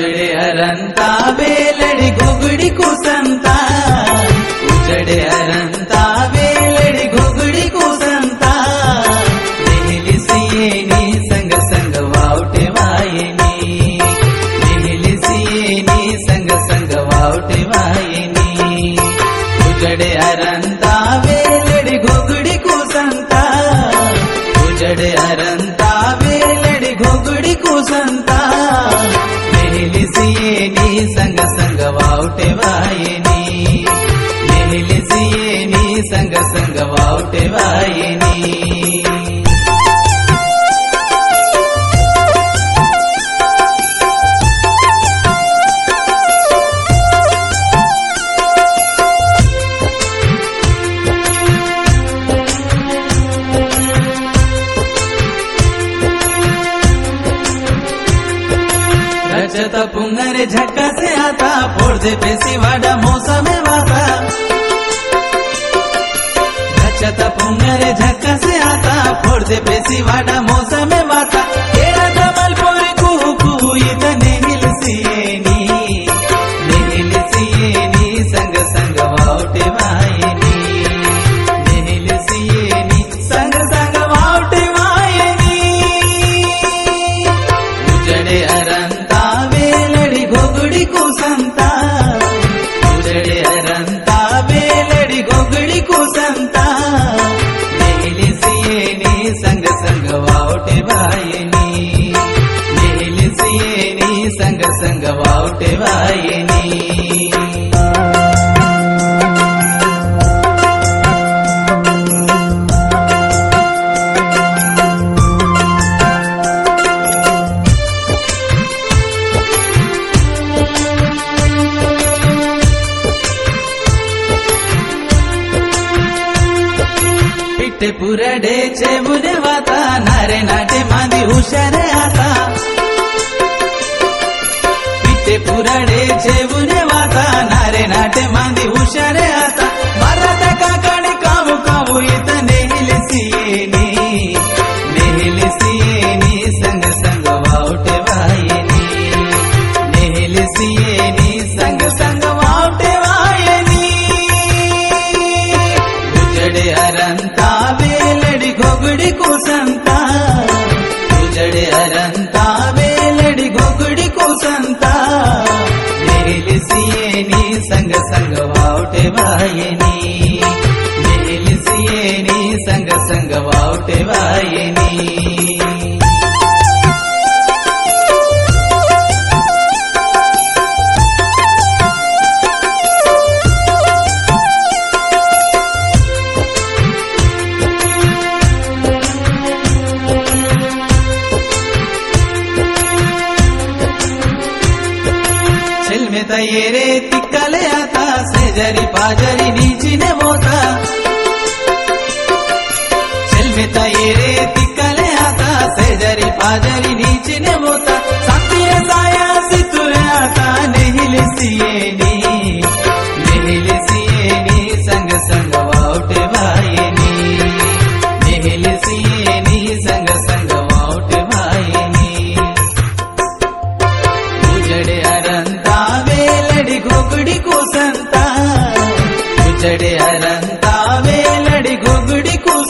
ಉಜಡೆಯರಂತ ಬೇಲಡಿ ಗುಗುಡಿ ಕೂಸಂತ. ಉಜಡೆಯರಂತ ಬೇಲಡಿ ಗುಗುಡಿ ಕೂಸಂತ. ನಿಲ್ಲಿಸಿಯೇನಿ ಸಂಗ ಸಂಗ ವಾವುಟೆ ವಾಯಿನಿ. ನಿಲ್ಲಿಸಿಯೇನಿ ಸಂಗ ಸಂಗ ವಾವುಟೆ ವಾಯಿನಿ. ಉಜಡೆಯರಂತ ಬೇಲಡಿ ಗುಗುಡಿ ಕೂಸಂತ. ಉಜಡೆಯರಂತ ಬೇಲಡಿ ಗುಗುಡಿ ಕೂಸಂತ. कुसंता उजड़े अरंता बेलड़ी घुगड़ी कुसंता नेहली सियेनी संग संग वावटे वायनी नेहली सियेनी संग संग वावटे वायनी रजत पुंगरे झटका से आता फोड़ दे पेसी वाडा मौसम में वाता रजत पुंगरे झटका से आता फोड़ संग संग वावटे वायनी नेहली सियेनी संग संग वावटे वायनी పిట్టె పురడే చెవునే వాత నారే నాటే మాది హుషారే ఆత పిట్టె పురడే చెవునే వాత నారే నాటే మాది హుషారే ఆత വായനേ ತಯೇರೆ ತಿಕ್ಕಲೆ ಆತ ಸೆಜರಿ ಬಾಜರಿ ನೀಚಿನೆ ಮೋತ ಚೆಲ್ಮೆ ತಯೇರೆ ತಿಕ್ಕಲೆ ಆತ ಸೆಜರಿ ಬಾಜರಿ ముచ్చడి అలంతా వేలడి గుగుడి కుసు